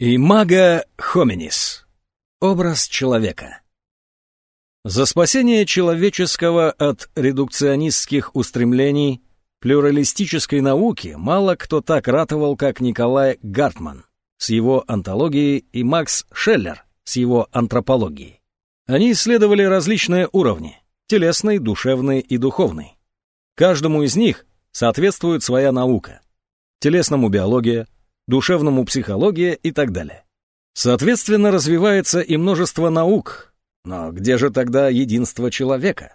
Имага хоминис. Образ человека. За спасение человеческого от редукционистских устремлений плюралистической науки мало кто так ратовал, как Николай Гартман с его антологией и Макс Шеллер с его антропологией. Они исследовали различные уровни – телесный, душевный и духовный. Каждому из них соответствует своя наука. Телесному биология – душевному психология и так далее. Соответственно, развивается и множество наук. Но где же тогда единство человека?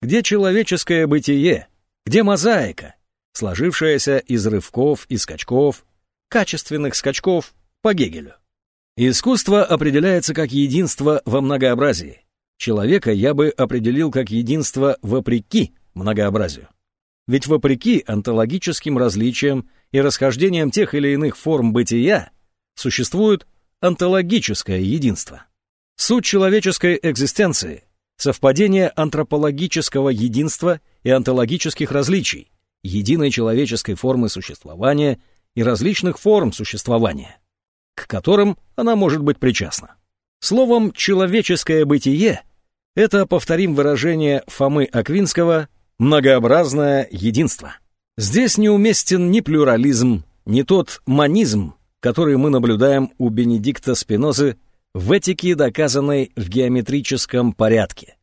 Где человеческое бытие? Где мозаика, сложившаяся из рывков и скачков, качественных скачков по Гегелю? Искусство определяется как единство во многообразии. Человека я бы определил как единство вопреки многообразию. Ведь вопреки онтологическим различиям и расхождениям тех или иных форм бытия существует онтологическое единство. Суть человеческой экзистенции – совпадение антропологического единства и онтологических различий, единой человеческой формы существования и различных форм существования, к которым она может быть причастна. Словом, человеческое бытие – это, повторим выражение Фомы Аквинского – Многообразное единство. Здесь неуместен ни плюрализм, ни тот манизм, который мы наблюдаем у Бенедикта Спинозы в этике, доказанной в геометрическом порядке.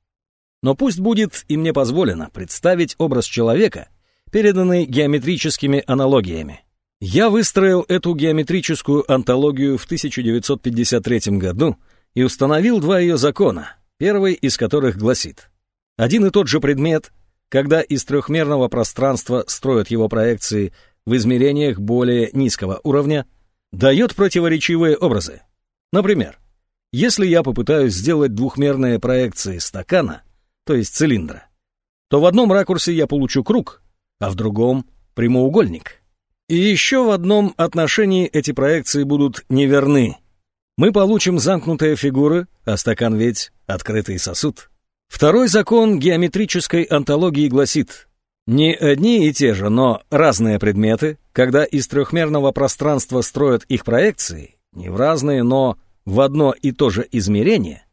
Но пусть будет и мне позволено представить образ человека, переданный геометрическими аналогиями. Я выстроил эту геометрическую антологию в 1953 году и установил два ее закона, первый из которых гласит «Один и тот же предмет когда из трехмерного пространства строят его проекции в измерениях более низкого уровня, дает противоречивые образы. Например, если я попытаюсь сделать двухмерные проекции стакана, то есть цилиндра, то в одном ракурсе я получу круг, а в другом — прямоугольник. И еще в одном отношении эти проекции будут неверны. Мы получим замкнутые фигуры, а стакан ведь открытый сосуд. Второй закон геометрической антологии гласит, не одни и те же, но разные предметы, когда из трехмерного пространства строят их проекции, не в разные, но в одно и то же измерение,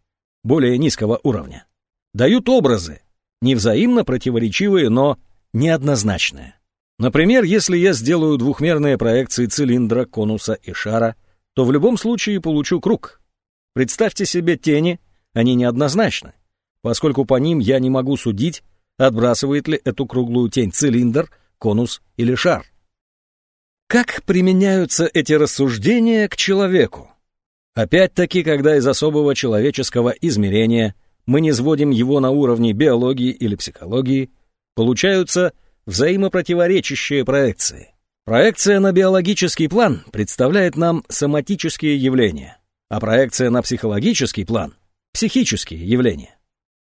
более низкого уровня, дают образы, не взаимно противоречивые, но неоднозначные. Например, если я сделаю двухмерные проекции цилиндра, конуса и шара, то в любом случае получу круг. Представьте себе тени, они неоднозначны поскольку по ним я не могу судить, отбрасывает ли эту круглую тень цилиндр, конус или шар. Как применяются эти рассуждения к человеку? Опять-таки, когда из особого человеческого измерения мы не сводим его на уровне биологии или психологии, получаются взаимопротиворечащие проекции. Проекция на биологический план представляет нам соматические явления, а проекция на психологический план – психические явления.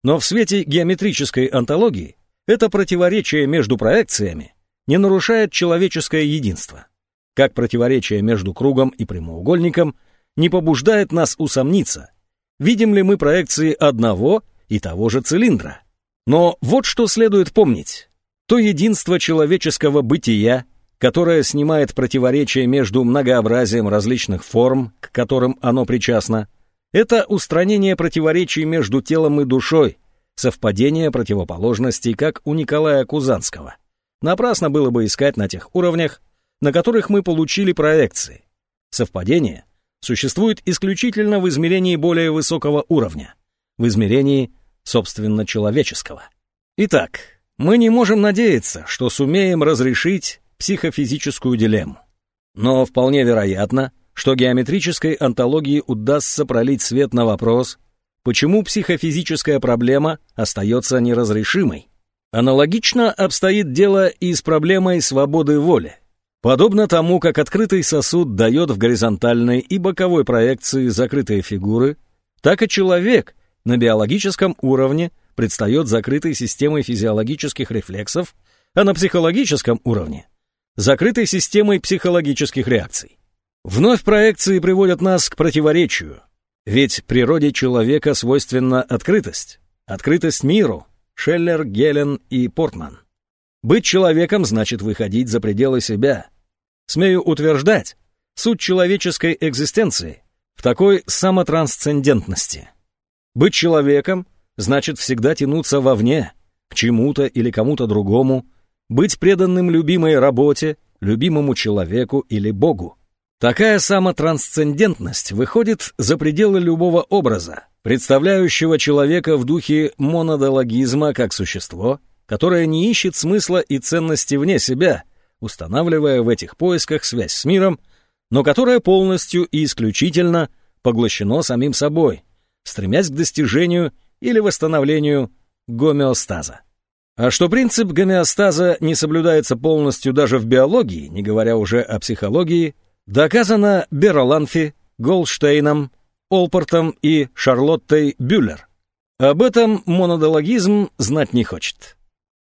Но в свете геометрической антологии это противоречие между проекциями не нарушает человеческое единство, как противоречие между кругом и прямоугольником не побуждает нас усомниться, видим ли мы проекции одного и того же цилиндра. Но вот что следует помнить. То единство человеческого бытия, которое снимает противоречие между многообразием различных форм, к которым оно причастно, это устранение противоречий между телом и душой, совпадение противоположностей, как у Николая Кузанского. Напрасно было бы искать на тех уровнях, на которых мы получили проекции. Совпадение существует исключительно в измерении более высокого уровня, в измерении, собственно, человеческого. Итак, мы не можем надеяться, что сумеем разрешить психофизическую дилемму. Но вполне вероятно, что геометрической антологии удастся пролить свет на вопрос, почему психофизическая проблема остается неразрешимой. Аналогично обстоит дело и с проблемой свободы воли. Подобно тому, как открытый сосуд дает в горизонтальной и боковой проекции закрытые фигуры, так и человек на биологическом уровне предстает закрытой системой физиологических рефлексов, а на психологическом уровне – закрытой системой психологических реакций. Вновь проекции приводят нас к противоречию. Ведь природе человека свойственна открытость. Открытость миру. Шеллер, Гелен и Портман. Быть человеком значит выходить за пределы себя. Смею утверждать, суть человеческой экзистенции в такой самотрансцендентности. Быть человеком значит всегда тянуться вовне, к чему-то или кому-то другому, быть преданным любимой работе, любимому человеку или Богу. Такая самотрансцендентность выходит за пределы любого образа, представляющего человека в духе монодологизма как существо, которое не ищет смысла и ценности вне себя, устанавливая в этих поисках связь с миром, но которое полностью и исключительно поглощено самим собой, стремясь к достижению или восстановлению гомеостаза. А что принцип гомеостаза не соблюдается полностью даже в биологии, не говоря уже о психологии, доказано Бероланфи, Голштейном, Олпортом и Шарлоттой Бюллер. Об этом монодологизм знать не хочет.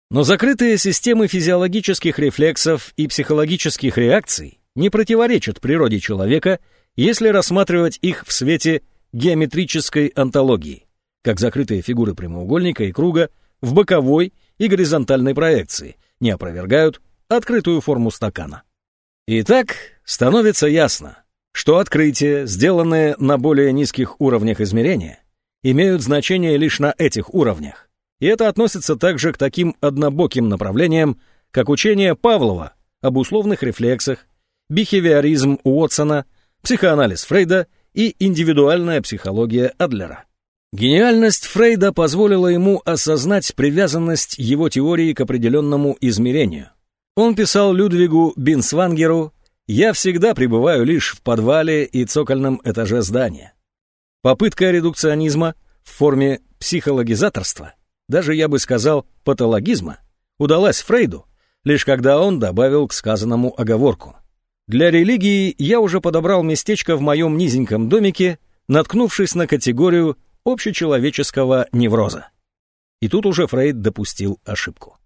Но закрытые системы физиологических рефлексов и психологических реакций не противоречат природе человека, если рассматривать их в свете геометрической антологии, как закрытые фигуры прямоугольника и круга в боковой и горизонтальной проекции не опровергают открытую форму стакана. Итак, становится ясно, что открытия, сделанные на более низких уровнях измерения, имеют значение лишь на этих уровнях, и это относится также к таким однобоким направлениям, как учение Павлова об условных рефлексах, бихевиоризм Уотсона, психоанализ Фрейда и индивидуальная психология Адлера. Гениальность Фрейда позволила ему осознать привязанность его теории к определенному измерению. Он писал Людвигу Бинсвангеру «Я всегда пребываю лишь в подвале и цокольном этаже здания». Попытка редукционизма в форме психологизаторства, даже я бы сказал патологизма, удалась Фрейду, лишь когда он добавил к сказанному оговорку. Для религии я уже подобрал местечко в моем низеньком домике, наткнувшись на категорию общечеловеческого невроза. И тут уже Фрейд допустил ошибку.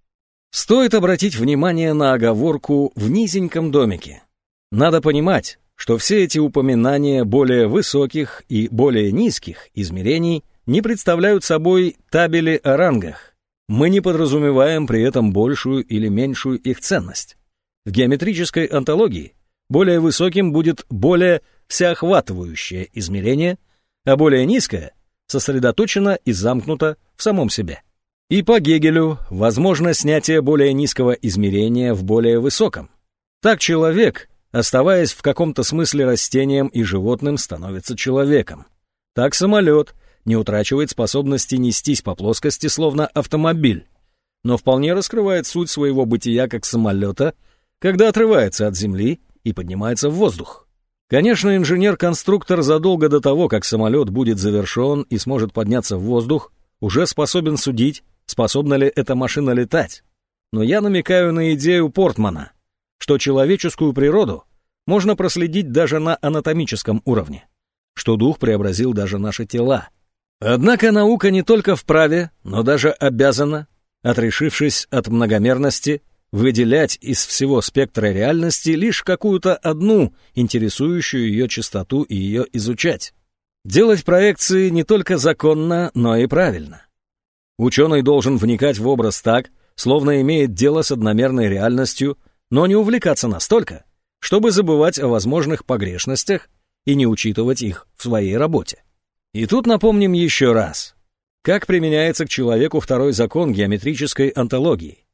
Стоит обратить внимание на оговорку «в низеньком домике». Надо понимать, что все эти упоминания более высоких и более низких измерений не представляют собой табели о рангах. Мы не подразумеваем при этом большую или меньшую их ценность. В геометрической антологии более высоким будет более всеохватывающее измерение, а более низкое сосредоточено и замкнуто в самом себе. И по Гегелю возможно снятие более низкого измерения в более высоком. Так человек, оставаясь в каком-то смысле растением и животным, становится человеком. Так самолет не утрачивает способности нестись по плоскости, словно автомобиль, но вполне раскрывает суть своего бытия как самолета, когда отрывается от земли и поднимается в воздух. Конечно, инженер-конструктор задолго до того, как самолет будет завершен и сможет подняться в воздух, уже способен судить, способна ли эта машина летать. Но я намекаю на идею Портмана, что человеческую природу можно проследить даже на анатомическом уровне, что дух преобразил даже наши тела. Однако наука не только вправе, но даже обязана, отрешившись от многомерности, выделять из всего спектра реальности лишь какую-то одну, интересующую ее частоту и ее изучать. Делать проекции не только законно, но и правильно. Ученый должен вникать в образ так, словно имеет дело с одномерной реальностью, но не увлекаться настолько, чтобы забывать о возможных погрешностях и не учитывать их в своей работе. И тут напомним еще раз, как применяется к человеку второй закон геометрической антологии.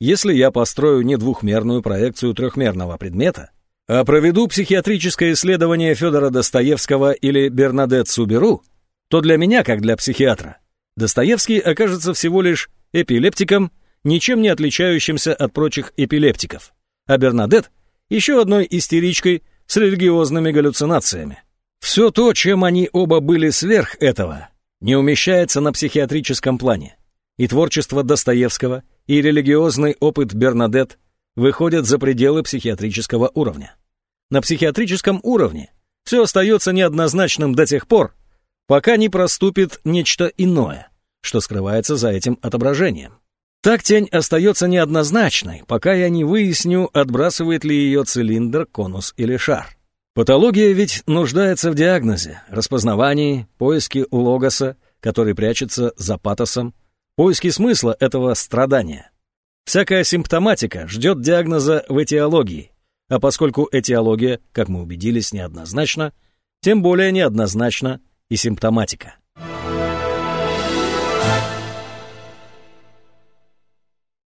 Если я построю не двухмерную проекцию трехмерного предмета, а проведу психиатрическое исследование Федора Достоевского или Бернадет Суберу, то для меня, как для психиатра, Достоевский окажется всего лишь эпилептиком, ничем не отличающимся от прочих эпилептиков, а Бернадет — еще одной истеричкой с религиозными галлюцинациями. Все то, чем они оба были сверх этого, не умещается на психиатрическом плане. И творчество Достоевского, и религиозный опыт Бернадет выходят за пределы психиатрического уровня. На психиатрическом уровне все остается неоднозначным до тех пор, пока не проступит нечто иное, что скрывается за этим отображением. Так тень остается неоднозначной, пока я не выясню, отбрасывает ли ее цилиндр, конус или шар. Патология ведь нуждается в диагнозе, распознавании, поиске логоса, который прячется за патосом, поиски смысла этого страдания. Всякая симптоматика ждет диагноза в этиологии, А поскольку этиология, как мы убедились, неоднозначна, тем более неоднозначна и симптоматика.